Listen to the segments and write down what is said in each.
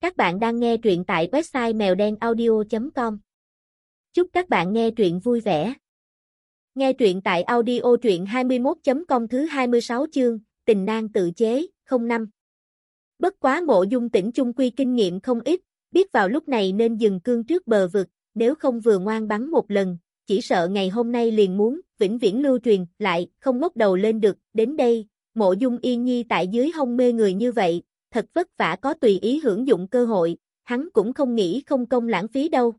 Các bạn đang nghe truyện tại website mèo đen audio.com. Chúc các bạn nghe truyện vui vẻ. Nghe truyện tại audio truyện 21.com thứ 26 chương, tình nang tự chế, 05. Bất quá mộ dung tỉnh chung quy kinh nghiệm không ít, biết vào lúc này nên dừng cương trước bờ vực, nếu không vừa ngoan bắn một lần, chỉ sợ ngày hôm nay liền muốn, vĩnh viễn lưu truyền, lại, không ngóc đầu lên được, đến đây, mộ dung yên nhi tại dưới hông mê người như vậy, thật vất vả có tùy ý hưởng dụng cơ hội, hắn cũng không nghĩ không công lãng phí đâu.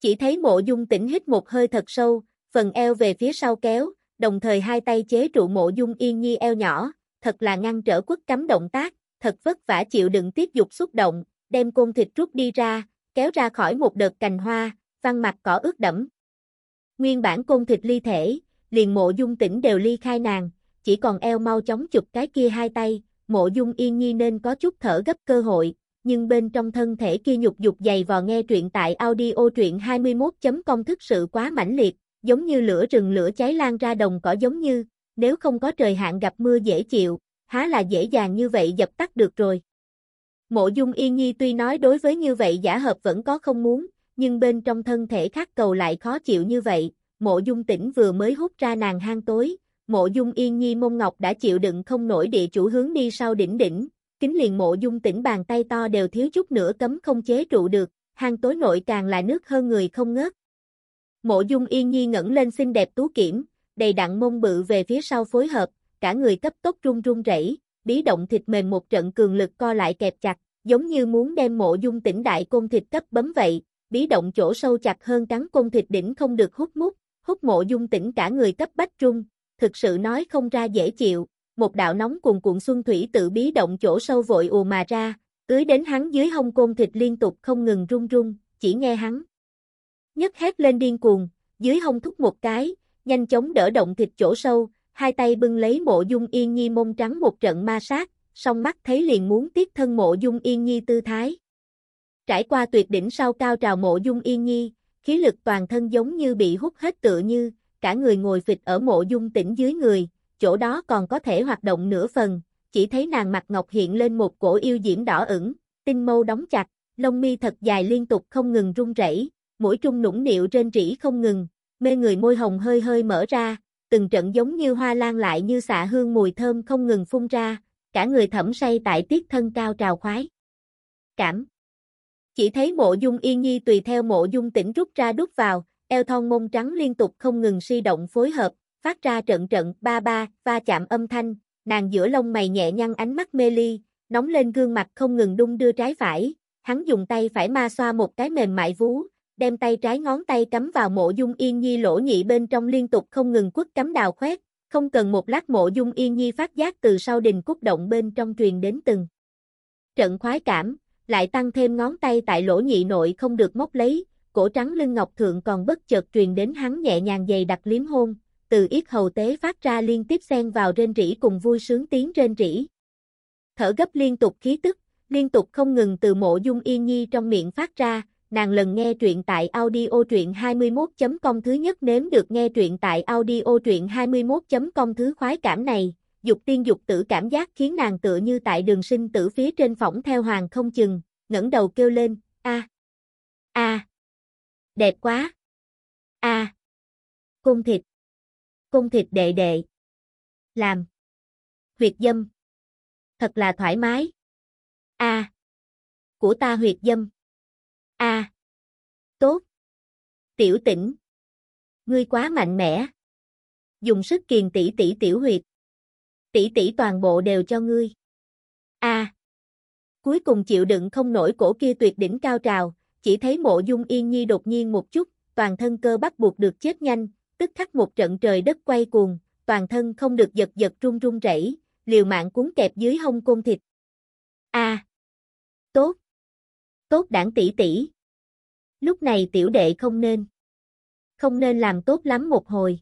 Chỉ thấy mộ dung tỉnh hít một hơi thật sâu, phần eo về phía sau kéo, đồng thời hai tay chế trụ mộ dung yên nhi eo nhỏ, thật là ngăn trở quất cấm động tác, thật vất vả chịu đựng tiếp dục xúc động, đem côn thịt rút đi ra, kéo ra khỏi một đợt cành hoa, văn mặt cỏ ướt đẫm. Nguyên bản côn thịt ly thể, liền mộ dung tỉnh đều ly khai nàng, chỉ còn eo mau chóng chụp cái kia hai tay, mộ dung yên nhi nên có chút thở gấp cơ hội, nhưng bên trong thân thể kia nhục dục dày vò nghe truyện tại audio truyện 21.com thức sự quá mãnh liệt, giống như lửa rừng lửa cháy lan ra đồng cỏ giống như, nếu không có trời hạn gặp mưa dễ chịu, há là dễ dàng như vậy dập tắt được rồi. Mộ dung yên nhi tuy nói đối với như vậy giả hợp vẫn có không muốn, nhưng bên trong thân thể khát cầu lại khó chịu như vậy, mộ dung tỉnh vừa mới hút ra nàng hang tối, mộ dung yên nhi mông ngọc đã chịu đựng không nổi địa chủ hướng đi sau đỉnh đỉnh, kính liền mộ dung tỉnh bàn tay to đều thiếu chút nữa cấm không chế trụ được, hang tối nội càng là nước hơn người không ngớt. Mộ dung yên nhi ngẩng lên xinh đẹp tú kiểm, đầy đặn mông bự về phía sau phối hợp, cả người cấp tốc run run rẩy, bí động thịt mềm một trận cường lực co lại kẹp chặt, giống như muốn đem mộ dung tỉnh đại côn thịt cấp bấm vậy, bí động chỗ sâu chặt hơn cắn côn thịt đỉnh không được hút mút, hút mộ dung tỉnh cả người cấp bách trung, thực sự nói không ra dễ chịu, một đạo nóng cuồn cuộn xuân thủy tự bí động chỗ sâu vội ùa mà ra, tưới đến hắn dưới hông côn thịt liên tục không ngừng run run, chỉ nghe hắn. Nhất hét lên điên cuồng, dưới hông thúc một cái, nhanh chóng đỡ động thịt chỗ sâu, hai tay bưng lấy mộ dung yên nhi mông trắng một trận ma sát, song mắt thấy liền muốn tiết thân mộ dung yên nhi tư thái. Trải qua tuyệt đỉnh sau cao trào mộ dung yên nhi, khí lực toàn thân giống như bị hút hết tựa như, cả người ngồi phịch ở mộ dung tỉnh dưới người, chỗ đó còn có thể hoạt động nửa phần, chỉ thấy nàng mặt ngọc hiện lên một cổ yêu diễm đỏ ửng, tinh mâu đóng chặt, lông mi thật dài liên tục không ngừng rung rẩy, mũi trung nũng nịu trên rỉ không ngừng, mê người môi hồng hơi hơi mở ra, từng trận giống như hoa lan lại như xạ hương mùi thơm không ngừng phun ra, cả người thẩm say tại tiết thân cao trào khoái. Cảm Chỉ thấy mộ dung yên nhi tùy theo mộ dung tỉnh rút ra đút vào, eo thon mông trắng liên tục không ngừng si động phối hợp, phát ra trận trận ba ba, va chạm âm thanh, nàng giữa lông mày nhẹ nhăn ánh mắt mê ly, nóng lên gương mặt không ngừng đung đưa trái phải, hắn dùng tay phải ma xoa một cái mềm mại vú, đem tay trái ngón tay cắm vào mộ dung yên nhi lỗ nhị bên trong liên tục không ngừng quất cắm đào khoét, không cần một lát mộ dung yên nhi phát giác từ sau đình cúc động bên trong truyền đến từng. Trận khoái cảm, lại tăng thêm ngón tay tại lỗ nhị nội không được móc lấy, cổ trắng lưng ngọc thượng còn bất chợt truyền đến hắn nhẹ nhàng dày đặt liếm hôn, từ yết hầu tế phát ra liên tiếp xen vào rên rỉ cùng vui sướng tiếng rên rỉ. Thở gấp liên tục khí tức, liên tục không ngừng từ mộ dung yên nhi trong miệng phát ra, nàng lần nghe truyện tại audio truyện 21.com thứ nhất nếm được nghe truyện tại audio truyện 21.com thứ khoái cảm này, dục tiên dục tử cảm giác khiến nàng tựa như tại đường sinh tử phía trên phỏng theo hoàng không chừng, ngẩng đầu kêu lên, Đẹp quá. A. À. Cung thịt. Cung thịt đệ đệ. Làm. Huyệt dâm. Thật là thoải mái. A. Của ta huyệt dâm. A. Tốt. Tiểu tỉnh. Ngươi quá mạnh mẽ. Dùng sức kiền tỷ tỷ tiểu huyệt. Tỷ tỷ toàn bộ đều cho ngươi. A. Cuối cùng chịu đựng không nổi cổ kia tuyệt đỉnh cao trào, chỉ thấy mộ dung yên nhi đột nhiên một chút, toàn thân cơ bắt buộc được chết nhanh, tức khắc một trận trời đất quay cuồng, toàn thân không được giật giật run run rẩy, liều mạng cuốn kẹp dưới hông côn thịt. A, tốt, tốt đảng tỷ tỷ. Lúc này tiểu đệ không nên, không nên làm tốt lắm một hồi.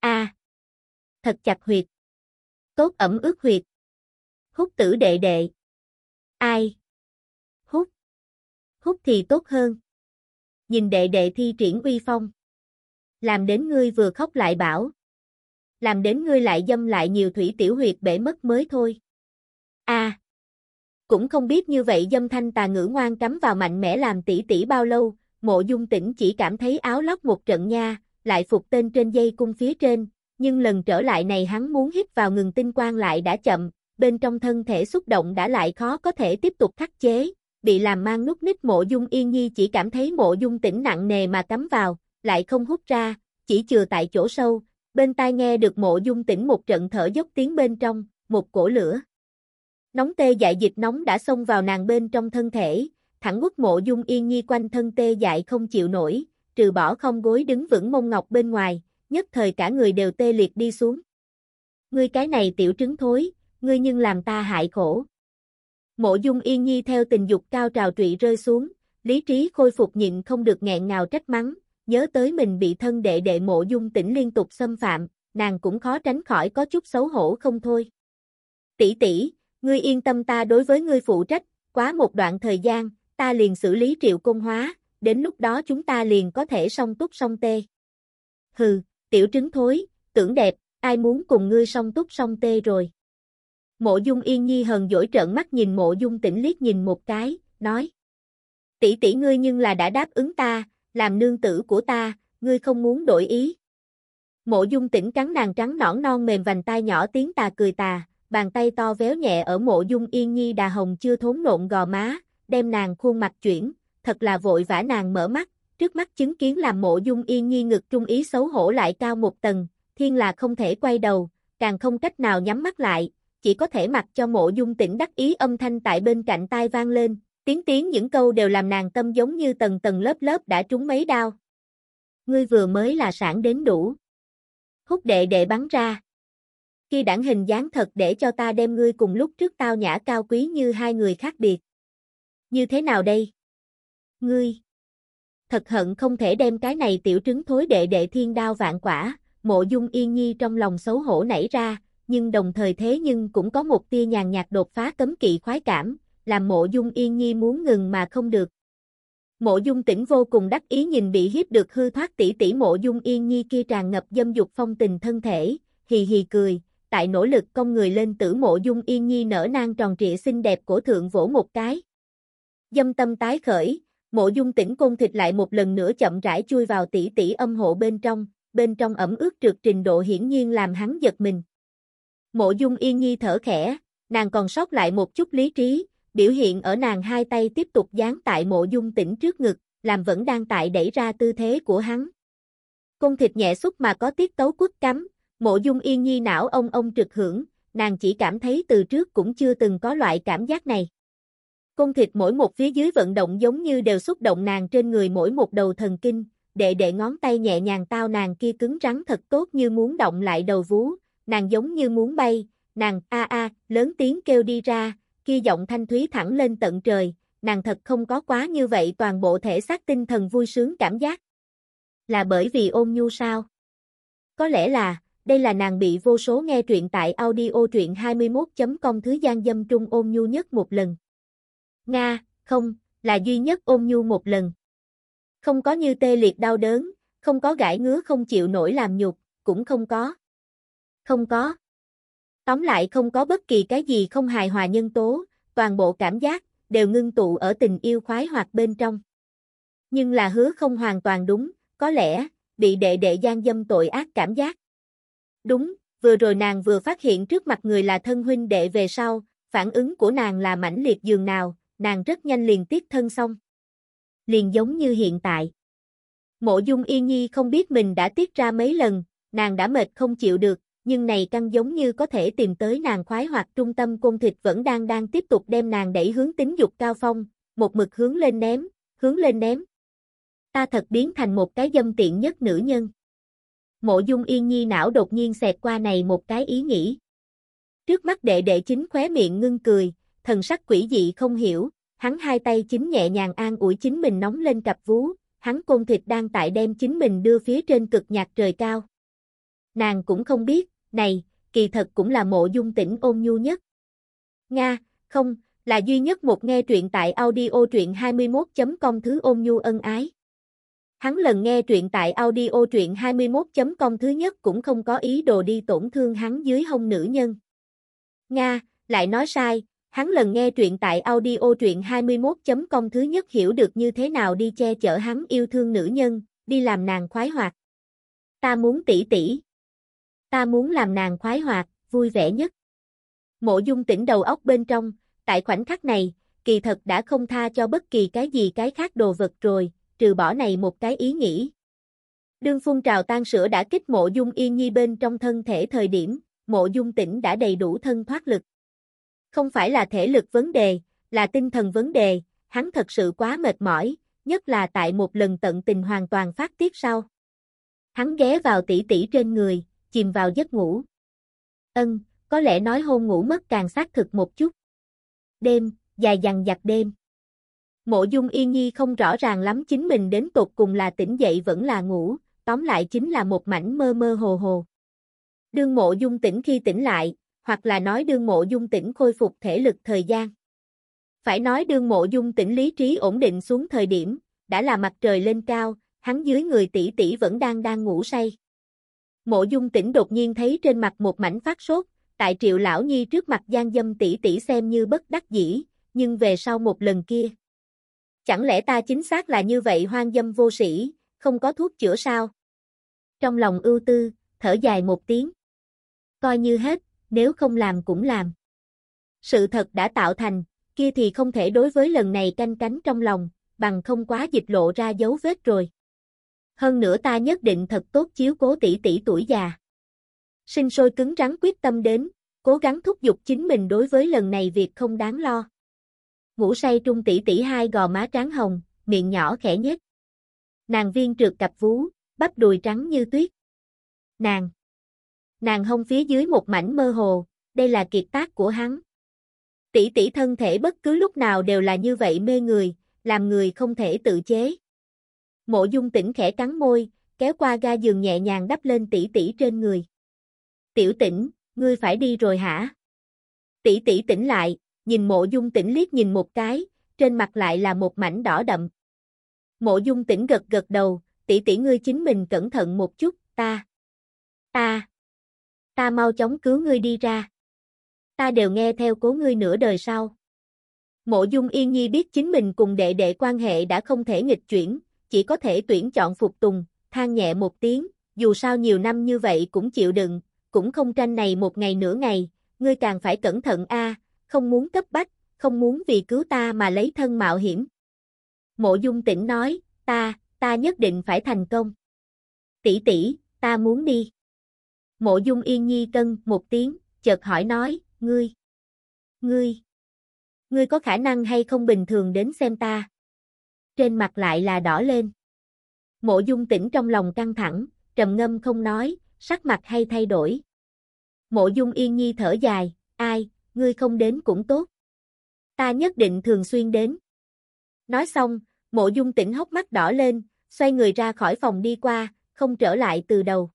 A, thật chặt huyệt, tốt ẩm ướt huyệt. Hút tử đệ đệ. Ai? Hút thì tốt hơn. Nhìn đệ đệ thi triển uy phong. Làm đến ngươi vừa khóc lại bảo. Làm đến ngươi lại dâm lại nhiều thủy tiểu huyệt bể mất mới thôi. A. Cũng không biết như vậy dâm thanh tà ngữ ngoan cắm vào mạnh mẽ làm tỷ tỷ bao lâu, mộ dung tỉnh chỉ cảm thấy áo lót một trận nha, lại phục tên trên dây cung phía trên, nhưng lần trở lại này hắn muốn hít vào ngừng tinh quang lại đã chậm, bên trong thân thể xúc động đã lại khó có thể tiếp tục khắc chế, bị làm mang nút nít mộ dung yên nhi chỉ cảm thấy mộ dung tỉnh nặng nề mà cắm vào, lại không hút ra, chỉ chừa tại chỗ sâu, bên tai nghe được mộ dung tỉnh một trận thở dốc tiếng bên trong, một cổ lửa. Nóng tê dại dịch nóng đã xông vào nàng bên trong thân thể, thẳng quất mộ dung yên nhi quanh thân tê dại không chịu nổi, trừ bỏ không gối đứng vững mông ngọc bên ngoài, nhất thời cả người đều tê liệt đi xuống. Ngươi cái này tiểu trứng thối, ngươi nhưng làm ta hại khổ. Mộ dung yên nhi theo tình dục cao trào trụy rơi xuống, lý trí khôi phục nhịn không được nghẹn ngào trách mắng, nhớ tới mình bị thân đệ đệ mộ dung tỉnh liên tục xâm phạm, nàng cũng khó tránh khỏi có chút xấu hổ không thôi. Tỷ tỷ, ngươi yên tâm ta đối với ngươi phụ trách, quá một đoạn thời gian, ta liền xử lý triệu công hóa, đến lúc đó chúng ta liền có thể song túc song tê. Hừ, tiểu trứng thối, tưởng đẹp, ai muốn cùng ngươi song túc song tê rồi. Mộ dung yên nhi hờn dỗi trợn mắt nhìn mộ dung Tĩnh liếc nhìn một cái, nói. Tỷ tỷ ngươi nhưng là đã đáp ứng ta, làm nương tử của ta, ngươi không muốn đổi ý. Mộ dung Tĩnh cắn nàng trắng nõn non mềm vành tai nhỏ tiếng tà cười tà, bàn tay to véo nhẹ ở mộ dung yên nhi đà hồng chưa thốn nộn gò má, đem nàng khuôn mặt chuyển, thật là vội vã nàng mở mắt, trước mắt chứng kiến làm mộ dung yên nhi ngực trung ý xấu hổ lại cao một tầng, thiên là không thể quay đầu, càng không cách nào nhắm mắt lại, chỉ có thể mặc cho mộ dung tỉnh đắc ý âm thanh tại bên cạnh tai vang lên, tiếng tiếng những câu đều làm nàng tâm giống như tầng tầng lớp lớp đã trúng mấy đao. Ngươi vừa mới là sản đến đủ. Hút đệ đệ bắn ra. Khi đảng hình dáng thật để cho ta đem ngươi cùng lúc trước tao nhã cao quý như hai người khác biệt. Như thế nào đây? Ngươi! Thật hận không thể đem cái này tiểu trứng thối đệ đệ thiên đao vạn quả, mộ dung yên nhi trong lòng xấu hổ nảy ra, nhưng đồng thời thế nhưng cũng có một tia nhàn nhạt đột phá cấm kỵ khoái cảm, làm mộ dung yên nhi muốn ngừng mà không được. Mộ dung tỉnh vô cùng đắc ý nhìn bị hiếp được hư thoát tỷ tỷ mộ dung yên nhi kia tràn ngập dâm dục phong tình thân thể, hì hì cười, tại nỗ lực công người lên tử mộ dung yên nhi nở nang tròn trịa xinh đẹp của thượng vỗ một cái. Dâm tâm tái khởi, mộ dung tỉnh côn thịt lại một lần nữa chậm rãi chui vào tỷ tỷ âm hộ bên trong, bên trong ẩm ướt trượt trình độ hiển nhiên làm hắn giật mình. Mộ dung yên nhi thở khẽ, nàng còn sót lại một chút lý trí, biểu hiện ở nàng hai tay tiếp tục dán tại mộ dung tỉnh trước ngực, làm vẫn đang tại đẩy ra tư thế của hắn. Cung thịt nhẹ xúc mà có tiết tấu quất cắm, mộ dung yên nhi não ông ông trực hưởng, nàng chỉ cảm thấy từ trước cũng chưa từng có loại cảm giác này. Cung thịt mỗi một phía dưới vận động giống như đều xúc động nàng trên người mỗi một đầu thần kinh, đệ đệ ngón tay nhẹ nhàng tao nàng kia cứng rắn thật tốt như muốn động lại đầu vú, nàng giống như muốn bay, nàng a a, lớn tiếng kêu đi ra, kia giọng thanh thúy thẳng lên tận trời, nàng thật không có quá như vậy toàn bộ thể xác tinh thần vui sướng cảm giác. Là bởi vì ôn nhu sao? Có lẽ là, đây là nàng bị vô số nghe truyện tại audio truyện 21.com thứ gian dâm trung ôn nhu nhất một lần. Nga, không, là duy nhất ôn nhu một lần. Không có như tê liệt đau đớn, không có gãi ngứa không chịu nổi làm nhục, cũng không có. Không có. Tóm lại không có bất kỳ cái gì không hài hòa nhân tố, toàn bộ cảm giác, đều ngưng tụ ở tình yêu khoái hoạt bên trong. Nhưng là hứa không hoàn toàn đúng, có lẽ, bị đệ đệ gian dâm tội ác cảm giác. Đúng, vừa rồi nàng vừa phát hiện trước mặt người là thân huynh đệ về sau, phản ứng của nàng là mãnh liệt dường nào, nàng rất nhanh liền tiết thân xong. Liền giống như hiện tại. Mộ dung yên nhi không biết mình đã tiết ra mấy lần, nàng đã mệt không chịu được, nhưng này căn giống như có thể tìm tới nàng khoái hoặc trung tâm côn thịt vẫn đang đang tiếp tục đem nàng đẩy hướng tính dục cao phong, một mực hướng lên ném, hướng lên ném. Ta thật biến thành một cái dâm tiện nhất nữ nhân. Mộ dung yên nhi não đột nhiên xẹt qua này một cái ý nghĩ. Trước mắt đệ đệ chính khóe miệng ngưng cười, thần sắc quỷ dị không hiểu, hắn hai tay chính nhẹ nhàng an ủi chính mình nóng lên cặp vú, hắn côn thịt đang tại đem chính mình đưa phía trên cực nhạc trời cao. Nàng cũng không biết, này, kỳ thật cũng là mộ dung tỉnh ôn nhu nhất. Nga, không, là duy nhất một nghe truyện tại audio truyện 21.com thứ ôn nhu ân ái. Hắn lần nghe truyện tại audio truyện 21.com thứ nhất cũng không có ý đồ đi tổn thương hắn dưới hông nữ nhân. Nga, lại nói sai, hắn lần nghe truyện tại audio truyện 21.com thứ nhất hiểu được như thế nào đi che chở hắn yêu thương nữ nhân, đi làm nàng khoái hoạt. Ta muốn tỷ tỷ. Ta muốn làm nàng khoái hoạt, vui vẻ nhất. Mộ dung tỉnh đầu óc bên trong, tại khoảnh khắc này, kỳ thật đã không tha cho bất kỳ cái gì cái khác đồ vật rồi, trừ bỏ này một cái ý nghĩ. Đương phun trào tan sữa đã kích mộ dung yên nhi bên trong thân thể thời điểm, mộ dung tỉnh đã đầy đủ thân thoát lực. Không phải là thể lực vấn đề, là tinh thần vấn đề, hắn thật sự quá mệt mỏi, nhất là tại một lần tận tình hoàn toàn phát tiết sau. Hắn ghé vào tỷ tỷ trên người, chìm vào giấc ngủ. Ân, có lẽ nói hôn ngủ mất càng xác thực một chút. Đêm, dài dằng dặc đêm. Mộ dung yên nhi không rõ ràng lắm chính mình đến tột cùng là tỉnh dậy vẫn là ngủ, tóm lại chính là một mảnh mơ mơ hồ hồ. Đương mộ dung tỉnh khi tỉnh lại, hoặc là nói đương mộ dung tỉnh khôi phục thể lực thời gian. Phải nói đương mộ dung tỉnh lý trí ổn định xuống thời điểm, đã là mặt trời lên cao, hắn dưới người tỷ tỷ vẫn đang đang ngủ say. Mộ dung tỉnh đột nhiên thấy trên mặt một mảnh phát sốt, tại triệu lão nhi trước mặt gian dâm tỷ tỷ xem như bất đắc dĩ, nhưng về sau một lần kia. Chẳng lẽ ta chính xác là như vậy hoang dâm vô sĩ, không có thuốc chữa sao? Trong lòng ưu tư, thở dài một tiếng. Coi như hết, nếu không làm cũng làm. Sự thật đã tạo thành, kia thì không thể đối với lần này canh cánh trong lòng, bằng không quá dịch lộ ra dấu vết rồi. Hơn nữa ta nhất định thật tốt chiếu cố tỷ tỷ tuổi già. Sinh sôi cứng rắn quyết tâm đến, cố gắng thúc giục chính mình đối với lần này việc không đáng lo. Ngủ say trung tỷ tỷ hai gò má trắng hồng, miệng nhỏ khẽ nhếch. Nàng viên trượt cặp vú, bắp đùi trắng như tuyết. Nàng. Nàng hông phía dưới một mảnh mơ hồ, đây là kiệt tác của hắn. Tỷ tỷ thân thể bất cứ lúc nào đều là như vậy mê người, làm người không thể tự chế. Mộ dung tỉnh khẽ cắn môi, kéo qua ga giường nhẹ nhàng đắp lên tỷ tỷ trên người. Tiểu tỉnh, ngươi phải đi rồi hả? Tỷ tỷ tỉnh lại, nhìn mộ dung tỉnh liếc nhìn một cái, trên mặt lại là một mảnh đỏ đậm. Mộ dung tỉnh gật gật đầu, tỷ tỷ ngươi chính mình cẩn thận một chút, ta. Ta. Ta mau chóng cứu ngươi đi ra. Ta đều nghe theo cố ngươi nửa đời sau. Mộ dung yên nhi biết chính mình cùng đệ đệ quan hệ đã không thể nghịch chuyển, chỉ có thể tuyển chọn phục tùng, than nhẹ một tiếng, dù sao nhiều năm như vậy cũng chịu đựng, cũng không tranh này một ngày nửa ngày, ngươi càng phải cẩn thận a, không muốn cấp bách, không muốn vì cứu ta mà lấy thân mạo hiểm. Mộ dung Tĩnh nói, ta, ta nhất định phải thành công. Tỷ tỷ, ta muốn đi. Mộ dung yên nhi cân một tiếng, chợt hỏi nói, ngươi, ngươi, ngươi có khả năng hay không bình thường đến xem ta? Trên mặt lại là đỏ lên. Mộ dung tỉnh trong lòng căng thẳng, trầm ngâm không nói, sắc mặt hay thay đổi. Mộ dung yên nhi thở dài, ai, ngươi không đến cũng tốt. Ta nhất định thường xuyên đến. Nói xong, mộ dung tỉnh hốc mắt đỏ lên, xoay người ra khỏi phòng đi qua, không trở lại từ đầu.